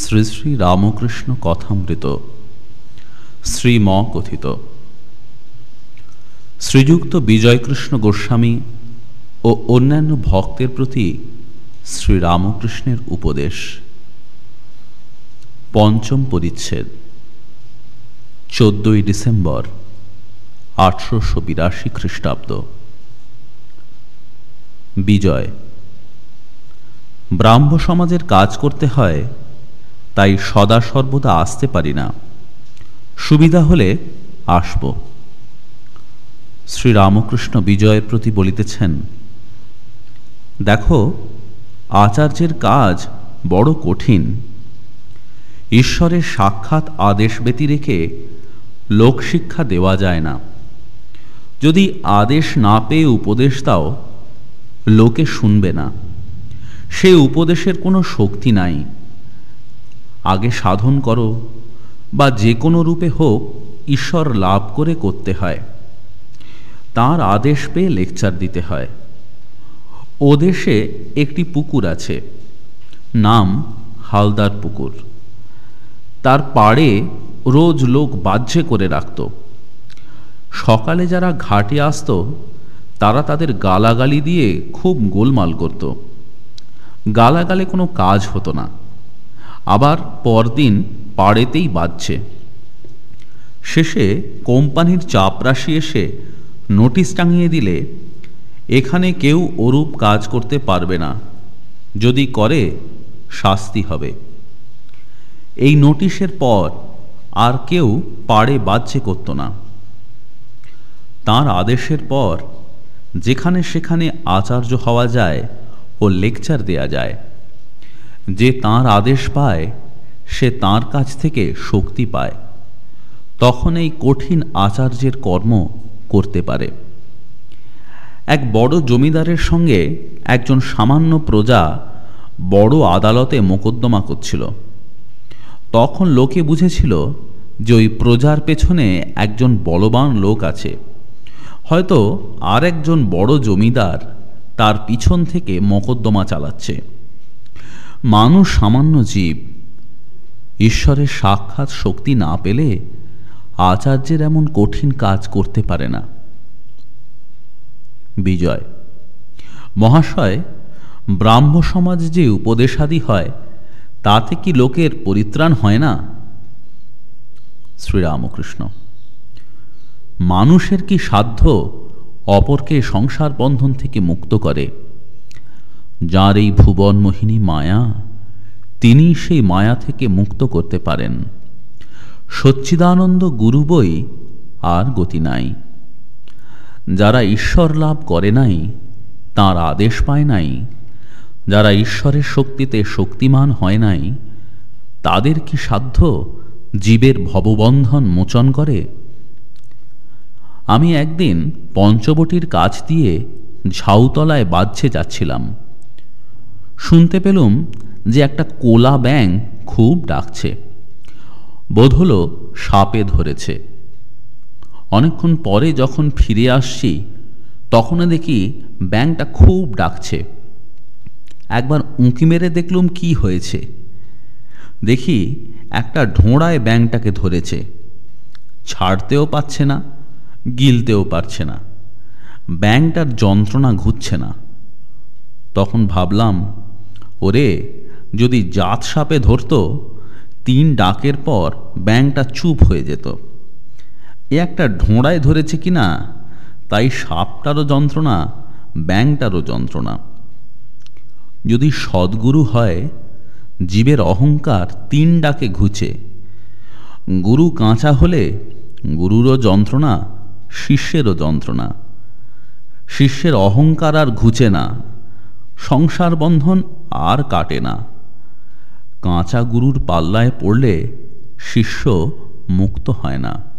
শ্রী শ্রী রামকৃষ্ণ কথামৃত। শ্রীম কথিত শ্রীযুক্ত বিজয়কৃষ্ণ গোস্বামী ও অন্যান্য ভক্তের প্রতি শ্রীরামকৃষ্ণের উপদেশ। পঞ্চম পরিচ্ছেদ। চোদ্দই ডিসেম্বর, আঠারোশো বিরাশি খ্রিস্টাব্দ। বিজয়। ব্রাহ্ম সমাজের কাজ করতে হয় তাই সদা সর্বদা আসতে পারি না। সুবিধা হলে আসব। শ্রীরামকৃষ্ণ বিজয়ের প্রতি বলিতেছেন, দেখো, আচার্যের কাজ বড় কঠিন। ঈশ্বরের সাক্ষাৎ আদেশ ব্যতি রেখে লোকশিক্ষা দেওয়া যায় না। যদি আদেশ না পেয়ে উপদেশ দাও, লোকে শুনবে না। সে উপদেশের কোনো শক্তি নাই। আগে সাধন করো বা যে কোনো রূপে হোক ঈশ্বর লাভ করে করতে হয়। তার আদেশ পেয়ে লেকচার দিতে হয়। ও দেশে একটি পুকুর আছে, নাম হালদার পুকুর। তার পাড়ে রোজ লোক বাহ্যে করে রাখত। সকালে যারা ঘাটে আসত, তারা তাদের গালাগালি দিয়ে খুব গোলমাল করত। গালাগালে কোনো কাজ হতো না। আবার পরদিন পাড়েতেই বাজছে। শেষে কোম্পানির চাপরাশি এসে নোটিশ টাঙিয়ে দিলে, এখানে কেউ ওরূপ কাজ করতে পারবে না। যদি করে, শাস্তি হবে। এই নোটিশের পর আর কেউ পাড়ে বাজছে করত না। তার আদেশের পর যেখানে সেখানে আচার্য হওয়া যায় ও লেকচার দেয়া যায়। যে তার আদেশ পায়, সে তার কাছ থেকে শক্তি পায়। তখন এই কঠিন আচার্যের কর্ম করতে পারে। এক বড় জমিদারের সঙ্গে একজন সামান্য প্রজা বড় আদালতে মোকদ্দমা করছিল। তখন লোকে বুঝেছিল যে ওই প্রজার পেছনে একজন বলবান লোক আছে। হয়তো আর একজন বড় জমিদার তার পিছন থেকে মোকদ্দমা চালাচ্ছে। মানুষ সামান্য জীব। ঈশ্বরের সাক্ষাৎ শক্তি না পেলে আচার্যের এমন কঠিন কাজ করতে পারে না। বিজয়। মহাশয়, ব্রাহ্ম সমাজ যে উপদেশাদি হয়, তাতে কি লোকের পরিত্রাণ হয় না? শ্রীরামকৃষ্ণ। মানুষের কি সাধ্য অপরকে সংসার বন্ধন থেকে মুক্ত করে? যার এই ভুবন মোহিনী মায়া তিনি সেই মায়া থেকে মুক্ত করতে পারেন। সচ্চিদানন্দ গুরু বই আর গতি নাই। যারা ঈশ্বর লাভ করে নাই, তার আদেশ পায় নাই। যারা ঈশ্বরের শক্তিতে শক্তিমান হয় নাই, তাদের কি সাধ্য জীবের ভববন্ধন মোচন করে? আমি একদিন পঞ্চবটির কাছ দিয়ে ঝাউতলায় বাজছে যাচ্ছিলাম। শুনতে পেলুম যে একটা কোলা ব্যাং খুব ডাকছে। বোধ হলো সাপে ধরেছে। অনেকক্ষণ পরে যখন ফিরে আসছি, তখনও দেখি ব্যাংটা খুব ডাকছে। একবার উঁকি মেরে দেখলুম কি হয়েছে। দেখি একটা ঢোঁড়ায় ব্যাংটাকে ধরেছে। ছাড়তেও পাচ্ছে না, গিলতেও পারছে না। ব্যাংটার যন্ত্রণা ঘুরছে না। তখন ভাবলাম ওরে, যদি জাত সাপে ধরত, তিন ডাকের পর ব্যাংটা চুপ হয়ে যেত। এ একটা ঢোঁড়ায় ধরেছে কি না তাই সাপটারও যন্ত্রণা, ব্যাংটারও যন্ত্রণা। যদি সদ্গুরু হয়, জীবের অহংকার তিন ডাকে ঘুচে। গুরু কাঁচা হলে গুরুরও যন্ত্রণা, শিষ্যেরও যন্ত্রণা। শিষ্যের অহংকার আর ঘুচে না। সংসার বন্ধন আর কাটে না। কাঁচা গুরুর পাল্লায় পড়লে শিষ্য মুক্ত হয় না।